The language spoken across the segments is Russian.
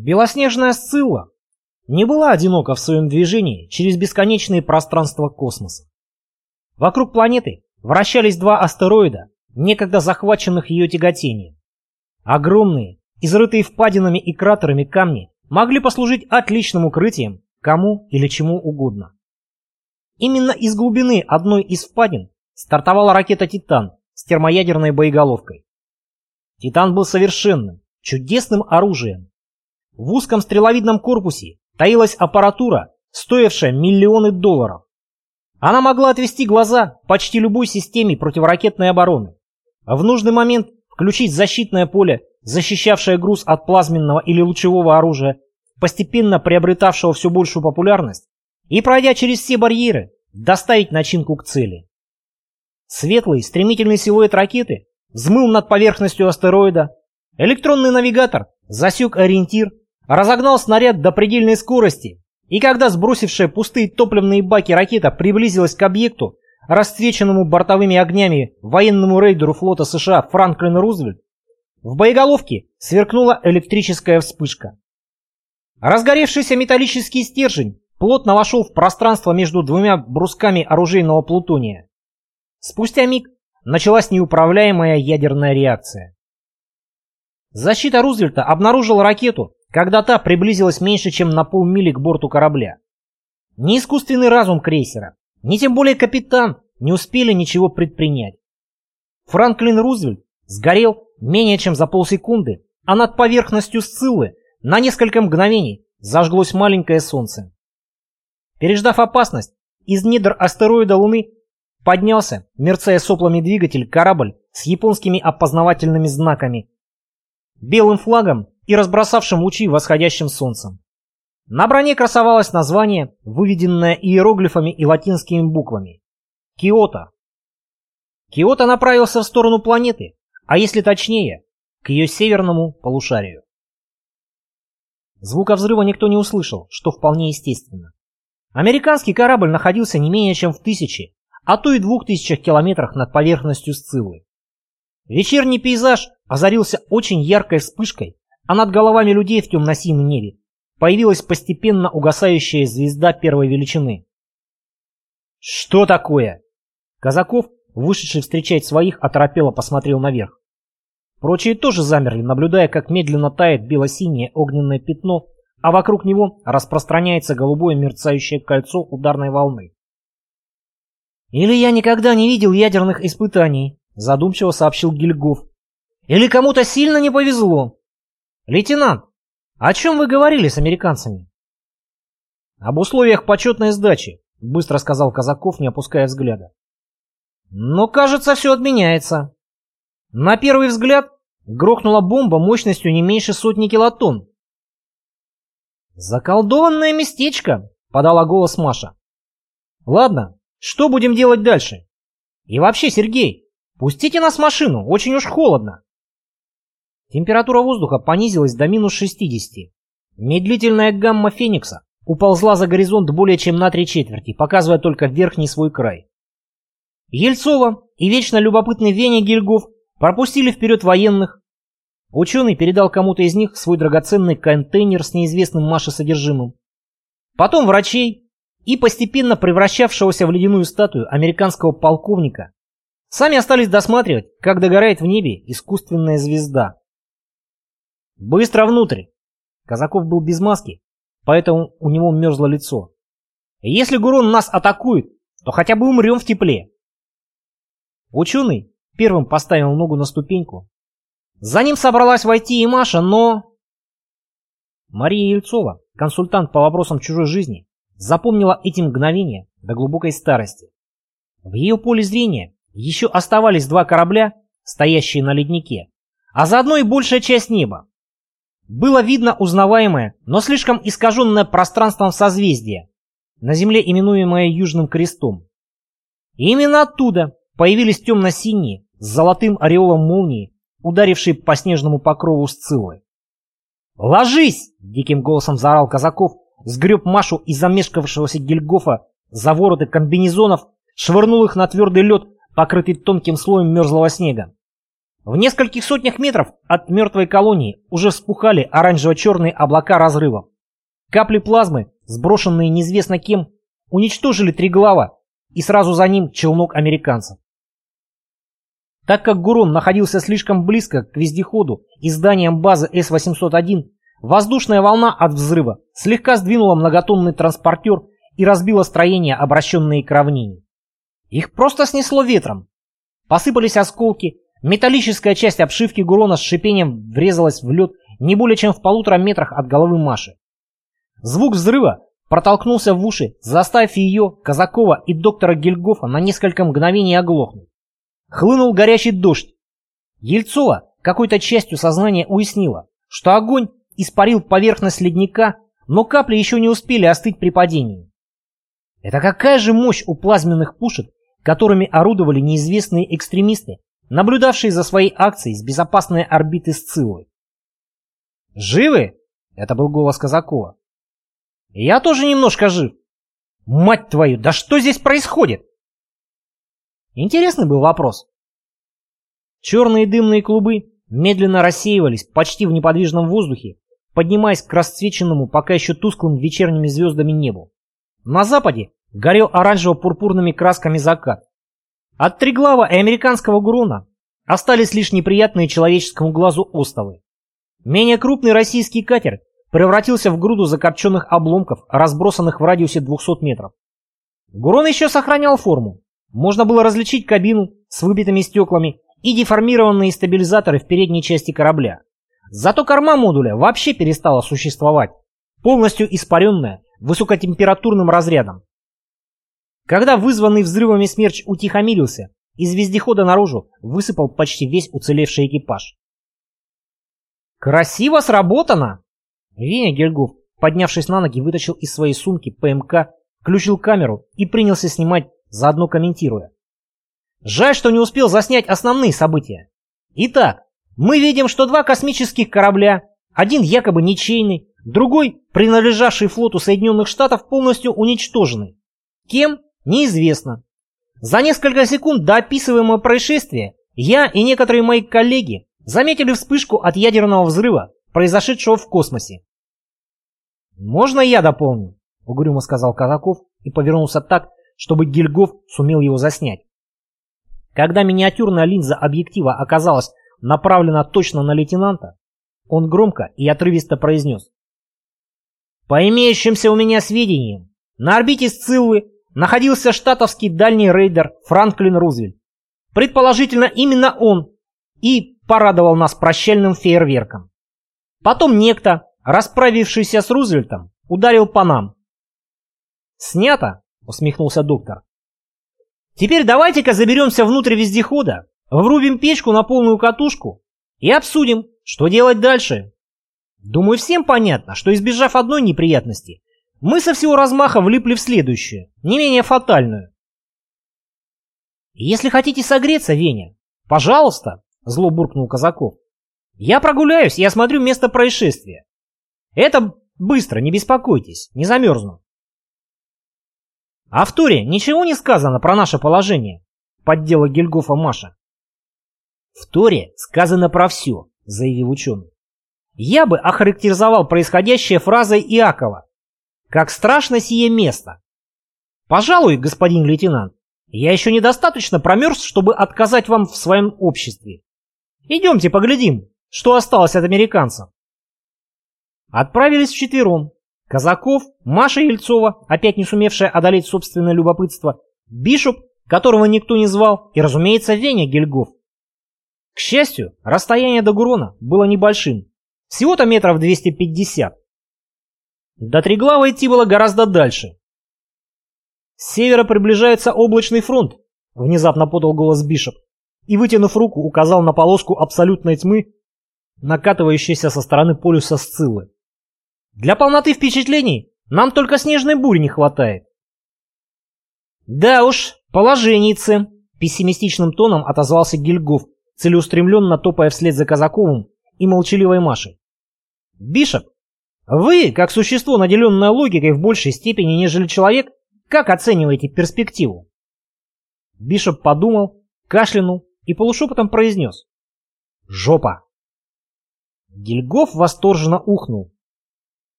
Белоснежная Сцилла не была одинока в своем движении через бесконечные пространства космоса. Вокруг планеты вращались два астероида, некогда захваченных ее тяготением. Огромные, изрытые впадинами и кратерами камни могли послужить отличным укрытием кому или чему угодно. Именно из глубины одной из впадин стартовала ракета «Титан» с термоядерной боеголовкой. «Титан» был совершенным, чудесным оружием. В узком стреловидном корпусе таилась аппаратура, стоившая миллионы долларов. Она могла отвести глаза почти любой системе противоракетной обороны, а в нужный момент включить защитное поле, защищавшее груз от плазменного или лучевого оружия, постепенно приобретавшего все большую популярность, и, пройдя через все барьеры, доставить начинку к цели. Светлый, стремительный силуэт ракеты взмыл над поверхностью астероида, электронный навигатор засек ориентир, разогнал снаряд до предельной скорости, и когда сбросившая пустые топливные баки ракета приблизилась к объекту, расцвеченному бортовыми огнями военному рейдеру флота США Франклин Рузвельт, в боеголовке сверкнула электрическая вспышка. Разгоревшийся металлический стержень плотно вошел в пространство между двумя брусками оружейного плутония. Спустя миг началась неуправляемая ядерная реакция. Защита Рузвельта обнаружила ракету, когда та приблизилась меньше, чем на полмили к борту корабля. Ни искусственный разум крейсера, ни тем более капитан не успели ничего предпринять. Франклин Рузвельт сгорел менее чем за полсекунды, а над поверхностью Сциллы на несколько мгновений зажглось маленькое солнце. Переждав опасность, из недр астероида Луны поднялся, мерцая соплами двигатель, корабль с японскими опознавательными знаками, белым флагом и разбросавшим лучи восходящим солнцем. На броне красовалось название, выведенное иероглифами и латинскими буквами. Киото. Киото направился в сторону планеты, а если точнее, к ее северному полушарию. Звука взрыва никто не услышал, что вполне естественно. Американский корабль находился не менее чем в тысячи, а то и двух тысячах километрах над поверхностью Сциллы. Вечерний пейзаж озарился очень яркой вспышкой, а над головами людей в темно-синем небе появилась постепенно угасающая звезда первой величины. «Что такое?» Казаков, вышедший встречать своих, оторопело посмотрел наверх. Прочие тоже замерли, наблюдая, как медленно тает бело-синее огненное пятно, а вокруг него распространяется голубое мерцающее кольцо ударной волны. «Или я никогда не видел ядерных испытаний», — задумчиво сообщил Гильгоф. «Или кому-то сильно не повезло. Лейтенант, о чем вы говорили с американцами?» «Об условиях почетной сдачи», — быстро сказал Казаков, не опуская взгляда. «Но, кажется, все отменяется. На первый взгляд грохнула бомба мощностью не меньше сотни килотонн. «Заколдованное местечко!» — подала голос Маша. «Ладно, что будем делать дальше? И вообще, Сергей, пустите нас в машину, очень уж холодно!» Температура воздуха понизилась до минус 60. Медлительная гамма Феникса уползла за горизонт более чем на три четверти, показывая только верхний свой край. Ельцова и вечно любопытный Веня Гильгоф Пропустили вперед военных. Ученый передал кому-то из них свой драгоценный контейнер с неизвестным Маше содержимым. Потом врачей и постепенно превращавшегося в ледяную статую американского полковника. Сами остались досматривать, как догорает в небе искусственная звезда. «Быстро внутрь!» Казаков был без маски, поэтому у него мерзло лицо. «Если Гурон нас атакует, то хотя бы умрем в тепле!» Ученый Первым поставил ногу на ступеньку. За ним собралась войти и Маша, но... Мария Ельцова, консультант по вопросам чужой жизни, запомнила эти мгновения до глубокой старости. В ее поле зрения еще оставались два корабля, стоящие на леднике, а заодно и большая часть неба. Было видно узнаваемое, но слишком искаженное пространством созвездие, на Земле именуемое Южным Крестом. И именно оттуда появились темно-синие, с золотым ореолом молнии, ударивший по снежному покрову Сциллы. «Ложись!» — диким голосом заорал Казаков, сгреб Машу из замешкавшегося Гильгофа за вороты комбинезонов, швырнул их на твердый лед, покрытый тонким слоем мерзлого снега. В нескольких сотнях метров от мертвой колонии уже вспухали оранжево-черные облака разрывов. Капли плазмы, сброшенные неизвестно кем, уничтожили три глава и сразу за ним челнок американцев. Так как Гурон находился слишком близко к вездеходу и зданиям базы С-801, воздушная волна от взрыва слегка сдвинула многотонный транспортер и разбила строения, обращенные к равнине. Их просто снесло ветром. Посыпались осколки, металлическая часть обшивки Гурона с шипением врезалась в лед не более чем в полутора метрах от головы Маши. Звук взрыва протолкнулся в уши, заставив ее, Казакова и доктора Гельгофа на несколько мгновений оглохнуть. Хлынул горячий дождь. Ельцова какой-то частью сознания уяснила, что огонь испарил поверхность ледника, но капли еще не успели остыть при падении. Это какая же мощь у плазменных пушек, которыми орудовали неизвестные экстремисты, наблюдавшие за своей акцией с безопасной орбиты Сциллы. «Живы?» — это был голос Казакова. «Я тоже немножко жив. Мать твою, да что здесь происходит?» Интересный был вопрос. Черные дымные клубы медленно рассеивались почти в неподвижном воздухе, поднимаясь к расцвеченному пока еще тусклым вечерними звездами небу. На западе горел оранжево-пурпурными красками закат. От Триглава и американского Гурона остались лишь неприятные человеческому глазу остовы. Менее крупный российский катер превратился в груду закопченных обломков, разбросанных в радиусе 200 метров. Гурон еще сохранял форму, можно было различить кабину с выбитыми стеклами и деформированные стабилизаторы в передней части корабля. Зато корма модуля вообще перестала существовать, полностью испаренная высокотемпературным разрядом. Когда вызванный взрывами смерч утихомирился, из вездехода наружу высыпал почти весь уцелевший экипаж. «Красиво сработано!» Веня Гельгоф, поднявшись на ноги, вытащил из своей сумки ПМК, включил камеру и принялся снимать заодно комментируя. Жаль, что не успел заснять основные события. Итак, мы видим, что два космических корабля, один якобы ничейный, другой, принадлежавший флоту Соединенных Штатов, полностью уничтожены. Кем? Неизвестно. За несколько секунд до описываемого происшествия я и некоторые мои коллеги заметили вспышку от ядерного взрыва, произошедшего в космосе. «Можно я дополню?» — угрюмо сказал Казаков и повернулся так, чтобы Гильгоф сумел его заснять. Когда миниатюрная линза объектива оказалась направлена точно на лейтенанта, он громко и отрывисто произнес. По имеющимся у меня сведениям, на орбите Сциллы находился штатовский дальний рейдер Франклин Рузвельт. Предположительно, именно он и порадовал нас прощальным фейерверком. Потом некто, расправившийся с Рузвельтом, ударил по нам. Снято усмехнулся доктор. Теперь давайте-ка заберемся внутрь вездехода, врубим печку на полную катушку и обсудим, что делать дальше. Думаю, всем понятно, что избежав одной неприятности, мы со всего размаха влипли в следующую, не менее фатальную. «Если хотите согреться, Веня, пожалуйста», — зло буркнул Казаков. «Я прогуляюсь и осмотрю место происшествия. Это быстро, не беспокойтесь, не замерзну». «А в туре ничего не сказано про наше положение?» — поддела Гильгофа Маша. «В Торе сказано про все», — заявил ученый. «Я бы охарактеризовал происходящее фразой Иакова. Как страшно сие место. Пожалуй, господин лейтенант, я еще недостаточно промерз, чтобы отказать вам в своем обществе. Идемте поглядим, что осталось от американцев». Отправились вчетвером, Казаков, Маша Ельцова, опять не сумевшая одолеть собственное любопытство, Бишоп, которого никто не звал, и, разумеется, Веня Гельгоф. К счастью, расстояние до Гурона было небольшим, всего-то метров 250. До Триглава идти было гораздо дальше. С севера приближается облачный фронт, внезапно подал голос Бишоп, и, вытянув руку, указал на полоску абсолютной тьмы, накатывающейся со стороны полюса Сциллы. Для полноты впечатлений нам только снежной бури не хватает. Да уж, положенницы, пессимистичным тоном отозвался Гильгоф, целеустремленно топая вслед за Казаковым и молчаливой Машей. Бишоп, вы, как существо, наделенное логикой в большей степени, нежели человек, как оцениваете перспективу? Бишоп подумал, кашлянул и полушепотом произнес. Жопа. Гильгоф восторженно ухнул.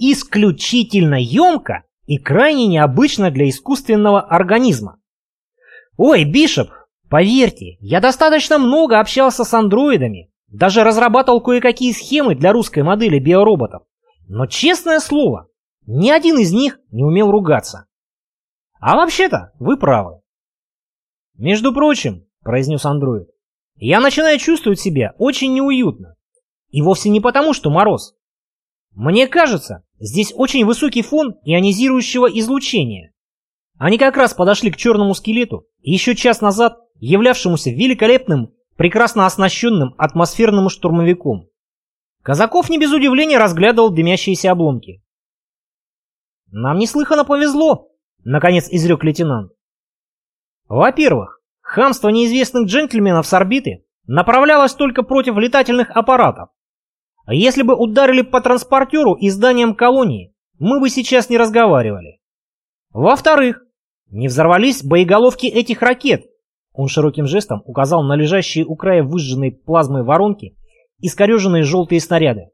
Исключительно емко и крайне необычно для искусственного организма. Ой, Бишоп, поверьте, я достаточно много общался с андроидами, даже разрабатывал кое-какие схемы для русской модели биороботов. Но честное слово, ни один из них не умел ругаться. А вообще-то, вы правы. Между прочим, произнес андроид, я начинаю чувствовать себя очень неуютно. И вовсе не потому, что мороз. Мне кажется, здесь очень высокий фон ионизирующего излучения. Они как раз подошли к черному скелету, еще час назад являвшемуся великолепным, прекрасно оснащенным атмосферным штурмовиком. Казаков не без удивления разглядывал дымящиеся обломки. «Нам неслыханно повезло», — наконец изрек лейтенант. «Во-первых, хамство неизвестных джентльменов с орбиты направлялось только против летательных аппаратов, если бы ударили по транспортеру и зданиям колонии, мы бы сейчас не разговаривали. Во-вторых, не взорвались боеголовки этих ракет. Он широким жестом указал на лежащие у края выжженной плазмой воронки искореженные желтые снаряды.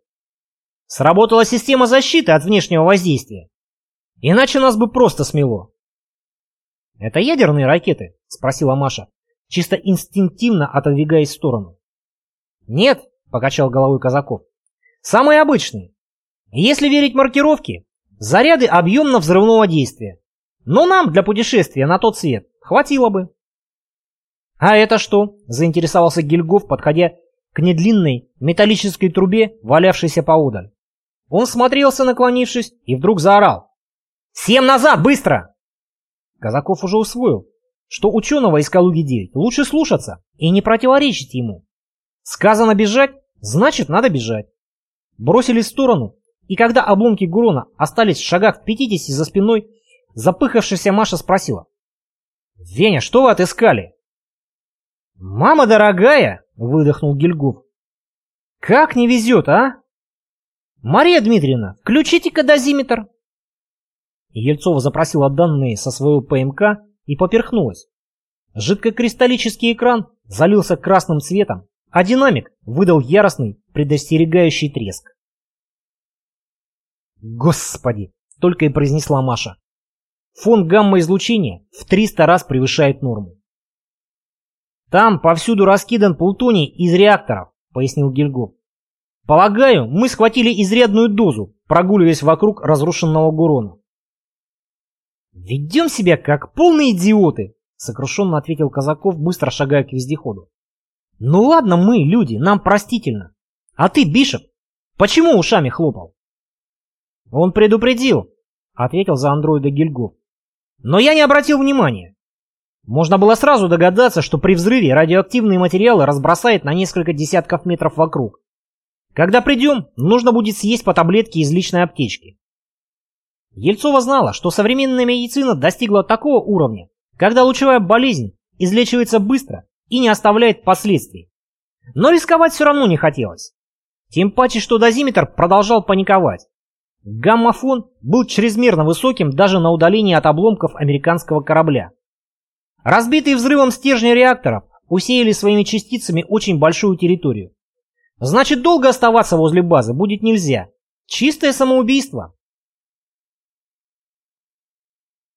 Сработала система защиты от внешнего воздействия. Иначе нас бы просто смело. «Это ядерные ракеты?» — спросила Маша, чисто инстинктивно отодвигаясь в сторону. «Нет», — покачал головой Казаков. Самые обычные. Если верить маркировке, заряды объемно-взрывного действия. Но нам для путешествия на тот свет хватило бы. «А это что?» – заинтересовался Гильгоф, подходя к недлинной металлической трубе, валявшейся поодаль. Он смотрелся, наклонившись, и вдруг заорал. «Всем назад, быстро!» Казаков уже усвоил, что ученого из Калуги-9 лучше слушаться и не противоречить ему. Сказано бежать, значит надо бежать бросились в сторону, и когда обломки Гурона остались в шагах в 50 за спиной, запыхавшаяся Маша спросила. «Веня, что вы отыскали?» «Мама дорогая!» — выдохнул Гильгоф. «Как не везет, а?» «Мария Дмитриевна, включите-ка дозиметр!» Ельцова запросила данные со своего ПМК и поперхнулась. Жидкокристаллический экран залился красным цветом, а динамик выдал яростный, предостерегающий треск. «Господи!» — только и произнесла Маша. Фон гамма-излучения в 300 раз превышает норму. «Там повсюду раскидан плутоний из реакторов», — пояснил Гильгоф. «Полагаю, мы схватили изрядную дозу, прогуливаясь вокруг разрушенного Гурона». «Ведем себя как полные идиоты», — сокрушенно ответил Казаков, быстро шагая к вездеходу. Ну ладно мы, люди, нам простительно. А ты, Бишоп, почему ушами хлопал? Он предупредил, ответил за андроида Гильгоф. Но я не обратил внимания. Можно было сразу догадаться, что при взрыве радиоактивные материалы разбросает на несколько десятков метров вокруг. Когда придем, нужно будет съесть по таблетке из личной аптечки. Ельцова знала, что современная медицина достигла такого уровня, когда лучевая болезнь излечивается быстро и не оставляет последствий. Но рисковать все равно не хотелось. Тем паче, что дозиметр продолжал паниковать. Гаммофон был чрезмерно высоким даже на удалении от обломков американского корабля. Разбитые взрывом стержни реакторов усеяли своими частицами очень большую территорию. Значит, долго оставаться возле базы будет нельзя. Чистое самоубийство.